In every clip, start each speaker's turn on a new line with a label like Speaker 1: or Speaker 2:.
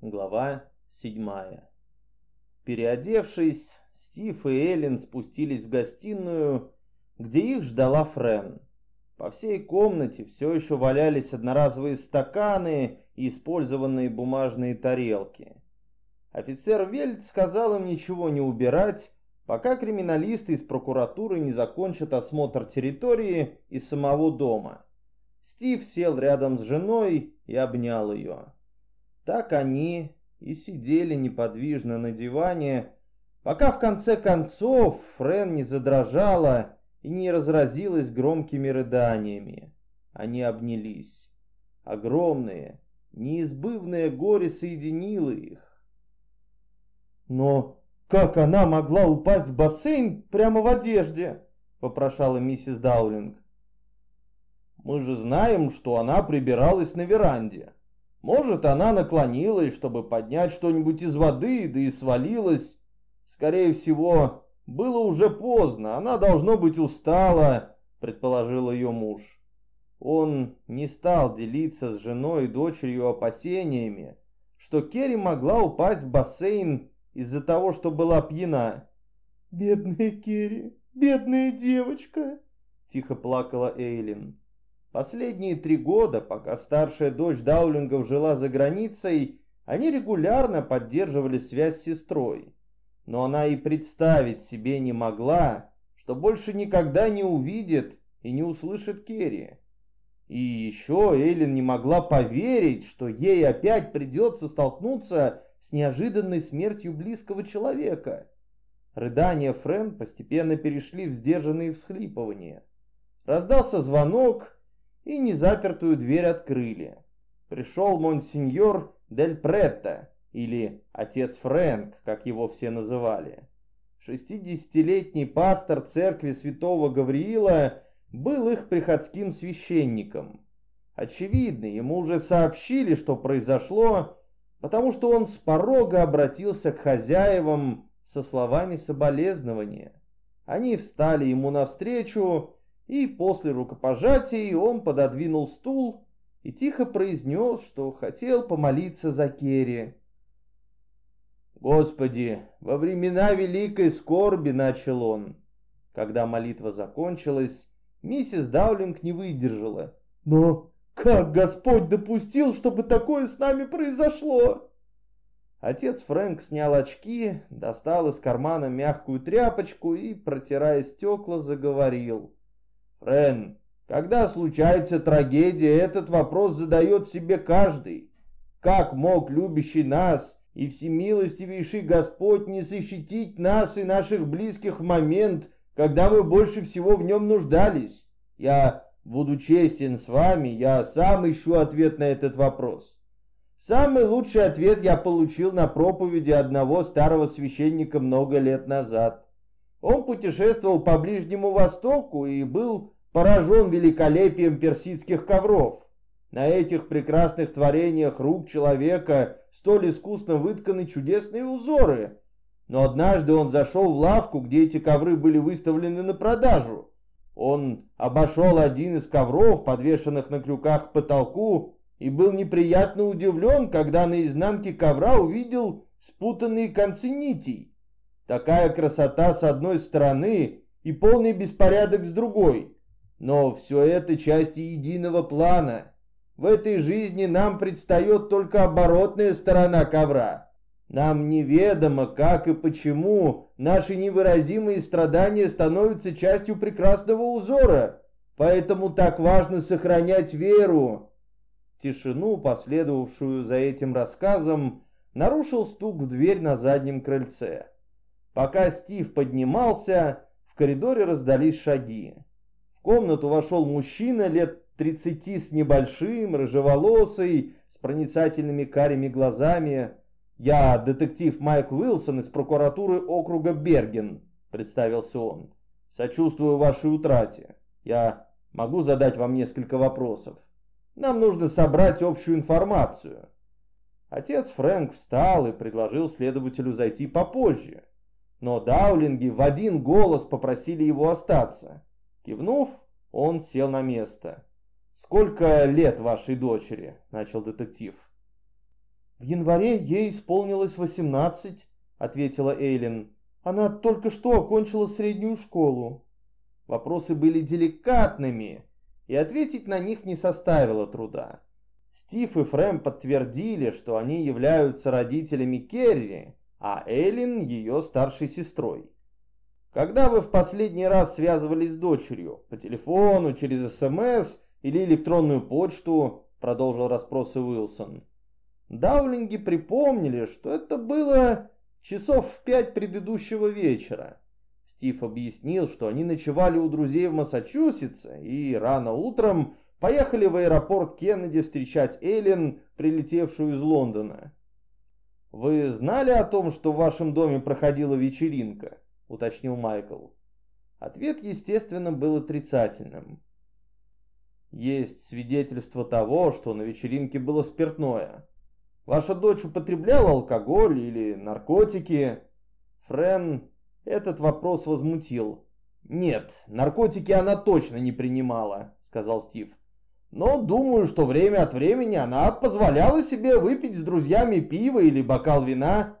Speaker 1: Глава 7. Переодевшись, Стив и Эллен спустились в гостиную, где их ждала Френ. По всей комнате все еще валялись одноразовые стаканы и использованные бумажные тарелки. Офицер Вельт сказал им ничего не убирать, пока криминалисты из прокуратуры не закончат осмотр территории и самого дома. Стив сел рядом с женой и обнял ее. Так они и сидели неподвижно на диване, пока в конце концов Френ не задрожала и не разразилась громкими рыданиями. Они обнялись. Огромное, неизбывное горе соединило их.
Speaker 2: «Но как она могла упасть в бассейн прямо в одежде?» — попрошала миссис Даулинг.
Speaker 1: «Мы же знаем, что она прибиралась на веранде. Может, она наклонилась, чтобы поднять что-нибудь из воды, да и свалилась. Скорее всего, было уже поздно, она, должно быть, устала, предположил ее муж. Он не стал делиться с женой и дочерью опасениями, что Керри могла упасть в бассейн из-за того, что была пьяна.
Speaker 2: «Бедная Керри, бедная девочка!» — тихо плакала Эйлин.
Speaker 1: Последние три года, пока старшая дочь Даулингов жила за границей, они регулярно поддерживали связь с сестрой но она и представить себе не могла, что больше никогда не увидит и не услышит Керри. И еще Эйлин не могла поверить, что ей опять придется столкнуться с неожиданной смертью близкого человека. Рыдания Френ постепенно перешли в сдержанные всхлипывания. Раздался звонок, и незапертую дверь открыли. Пришел монсеньор Дель Претто, или отец Фрэнк, как его все называли. Шестидесятилетний пастор церкви святого Гавриила был их приходским священником. Очевидно, ему уже сообщили, что произошло, потому что он с порога обратился к хозяевам со словами соболезнования. Они встали ему навстречу, и после рукопожатий он пододвинул стул и тихо произнес, что хотел помолиться за Керри. «Господи, во времена великой скорби», — начал он. Когда молитва закончилась, миссис Даулинг не выдержала.
Speaker 2: «Но как Господь допустил, чтобы такое с нами произошло?»
Speaker 1: Отец Фрэнк снял очки, достал из кармана мягкую тряпочку и, протирая стекла, заговорил. «Фрэн, когда случается трагедия, этот вопрос задает себе каждый. Как мог любящий нас и всемилостивейший Господь не защитить нас и наших близких в момент, когда мы больше всего в нем нуждались? Я буду честен с вами, я сам ищу ответ на этот вопрос. Самый лучший ответ я получил на проповеди одного старого священника много лет назад. Он путешествовал по Ближнему Востоку и был поражен великолепием персидских ковров. На этих прекрасных творениях рук человека столь искусно вытканы чудесные узоры. Но однажды он зашел в лавку, где эти ковры были выставлены на продажу. Он обошел один из ковров, подвешенных на крюках к потолку, и был неприятно удивлен, когда на изнанке ковра увидел спутанные концы нитей. Такая красота с одной стороны и полный беспорядок с другой. Но все это части единого плана. В этой жизни нам предстает только оборотная сторона ковра. Нам неведомо, как и почему наши невыразимые страдания становятся частью прекрасного узора, поэтому так важно сохранять веру. Тишину, последовавшую за этим рассказом, нарушил стук в дверь на заднем крыльце. Пока Стив поднимался, в коридоре раздались шаги. В комнату вошел мужчина лет тридцати с небольшим, рыжеволосый, с проницательными карими глазами. «Я детектив Майк Уилсон из прокуратуры округа Берген», — представился он. «Сочувствую вашей утрате. Я могу задать вам несколько вопросов. Нам нужно собрать общую информацию». Отец Фрэнк встал и предложил следователю зайти попозже. Но Даулинги в один голос попросили его остаться. Кивнув, он сел на место. «Сколько лет вашей дочери?» — начал детектив.
Speaker 2: В январе ей исполнилось 18, ответила Эйлин. Она только что окончила среднюю школу.
Speaker 1: Вопросы были деликатными, и ответить на них не составило труда. Стив и Фрэм подтвердили, что они являются родителями Керри, а Эйлин ее старшей сестрой. Когда вы в последний раз связывались с дочерью? По телефону, через СМС или электронную почту? Продолжил расспросы Уилсон. Даулинги припомнили, что это было часов в пять предыдущего вечера. Стив объяснил, что они ночевали у друзей в Массачусетсе и рано утром поехали в аэропорт Кеннеди встречать Эллен, прилетевшую из Лондона. «Вы знали о том, что в вашем доме проходила вечеринка?» — уточнил Майкл. Ответ, естественно, был отрицательным. Есть свидетельство того, что на вечеринке было спиртное. Ваша дочь употребляла алкоголь или наркотики? Френ этот вопрос возмутил. Нет, наркотики она точно не принимала, сказал Стив. Но думаю, что время от времени она позволяла себе выпить с друзьями пиво или бокал вина.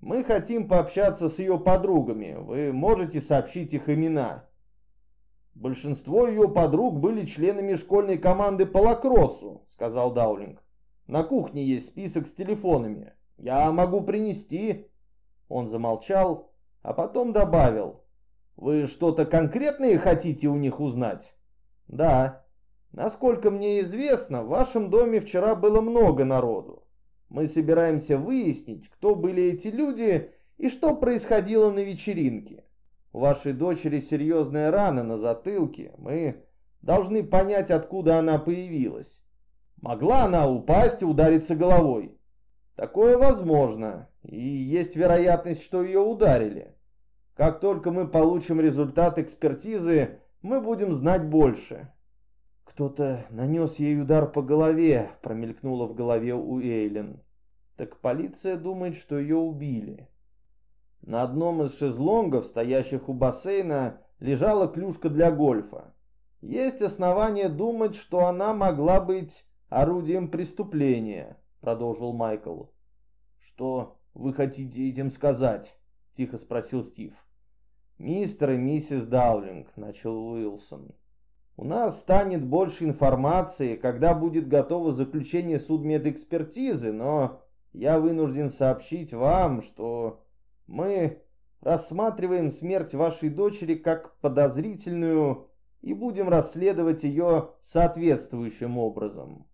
Speaker 1: Мы хотим пообщаться с ее подругами. Вы можете сообщить их имена? Большинство ее подруг были членами школьной команды по лакроссу, сказал Даулинг. На кухне есть список с телефонами. Я могу принести. Он замолчал, а потом добавил. Вы что-то конкретное хотите у них узнать? Да. Насколько мне известно, в вашем доме вчера было много народу. Мы собираемся выяснить, кто были эти люди и что происходило на вечеринке. У вашей дочери серьезная рана на затылке. Мы должны понять, откуда она появилась. Могла она упасть и удариться головой? Такое возможно, и есть вероятность, что ее ударили. Как только мы получим результат экспертизы, мы будем знать больше. Кто-то нанес ей удар по голове, промелькнуло в голове у Эйлен. Так полиция думает, что ее убили. На одном из шезлонгов, стоящих у бассейна, лежала клюшка для гольфа. Есть основания думать, что она могла быть орудием преступления, продолжил Майкл. Что вы хотите этим сказать? тихо спросил Стив. Мистер и миссис Даулинг, начал Уилсон. У нас станет больше информации, когда будет готово заключение судмедэкспертизы, но я вынужден сообщить вам, что мы рассматриваем смерть вашей дочери как подозрительную и будем расследовать ее соответствующим образом.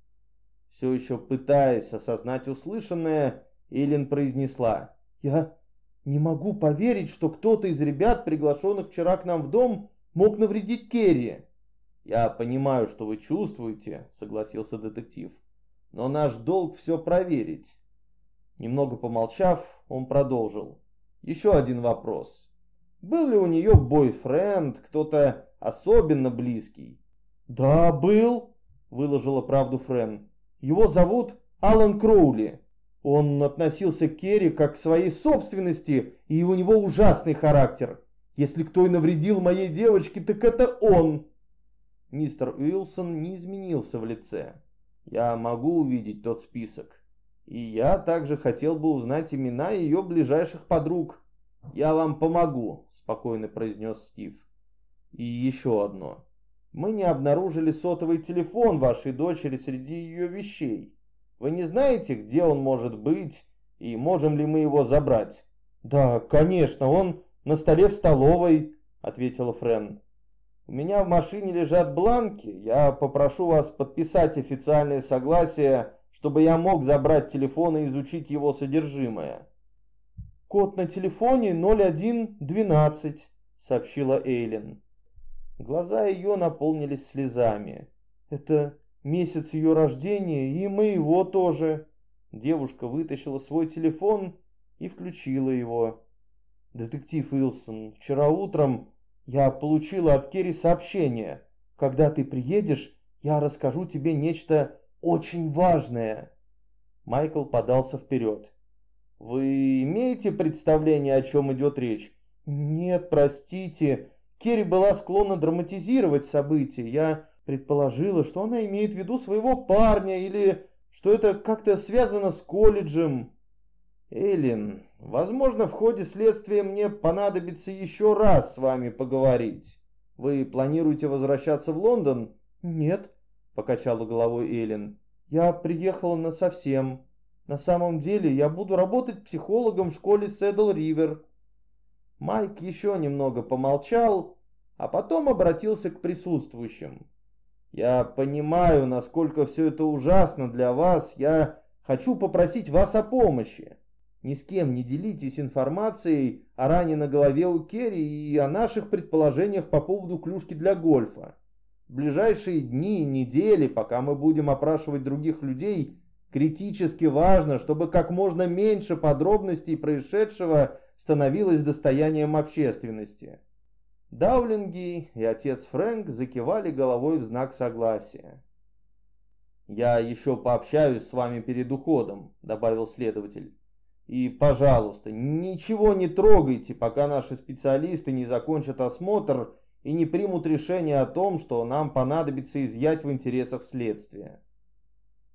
Speaker 1: Все еще пытаясь осознать услышанное, Эллен произнесла. «Я не могу поверить, что кто-то из ребят, приглашенных вчера к нам в дом, мог навредить Керри». «Я понимаю, что вы чувствуете», — согласился детектив. «Но наш долг все проверить». Немного помолчав, он продолжил. «Еще один вопрос. Был ли у нее бойфренд, кто-то особенно близкий?»
Speaker 2: «Да, был», — выложила правду Френ. Его зовут Алан Кроули. Он относился к Керри как к своей собственности, и у него ужасный характер. Если кто и навредил моей девочке, так это он.
Speaker 1: Мистер Уилсон не изменился в лице. Я могу увидеть тот список. И я также хотел бы узнать имена ее ближайших подруг. Я вам помогу, спокойно произнес Стив. И еще одно. Мы не обнаружили сотовый телефон вашей дочери среди ее вещей. Вы не знаете, где он может быть и можем ли мы его забрать?
Speaker 2: Да, конечно, он на столе в столовой, ответила Френ.
Speaker 1: У меня в машине лежат бланки. Я попрошу вас подписать официальное согласие, чтобы я мог забрать телефон и изучить его содержимое.
Speaker 2: Код на телефоне 0112, сообщила Эйлин.
Speaker 1: Глаза ее наполнились слезами.
Speaker 2: «Это месяц ее рождения, и моего тоже».
Speaker 1: Девушка вытащила свой телефон и включила его.
Speaker 2: «Детектив Уилсон, вчера утром я получила от Керри сообщение. Когда ты приедешь, я расскажу тебе нечто очень важное».
Speaker 1: Майкл подался вперед. «Вы имеете представление, о чем идет речь?»
Speaker 2: «Нет, простите. Керри была склонна драматизировать события. Я предположила, что она имеет в виду своего парня или
Speaker 1: что это как-то связано с колледжем. Эллен, возможно, в ходе следствия мне понадобится еще раз с вами поговорить. Вы планируете возвращаться в Лондон?
Speaker 2: Нет, покачала головой Эллен. Я приехала на совсем. На самом деле я буду работать психологом в школе Седл Ривер.
Speaker 1: Майк еще немного помолчал, а потом обратился к присутствующим. Я понимаю, насколько все это ужасно для вас. Я хочу попросить вас о помощи. Ни с кем не делитесь информацией о ране на голове у Керри и о наших предположениях по поводу клюшки для гольфа. В ближайшие дни и недели, пока мы будем опрашивать других людей, критически важно, чтобы как можно меньше подробностей происшедшего становилось достоянием общественности. Даулинги и отец Фрэнк закивали головой в знак согласия. «Я еще пообщаюсь с вами перед уходом», — добавил следователь. «И, пожалуйста, ничего не трогайте, пока наши специалисты не закончат осмотр и не примут решение о том, что нам понадобится изъять в интересах следствия».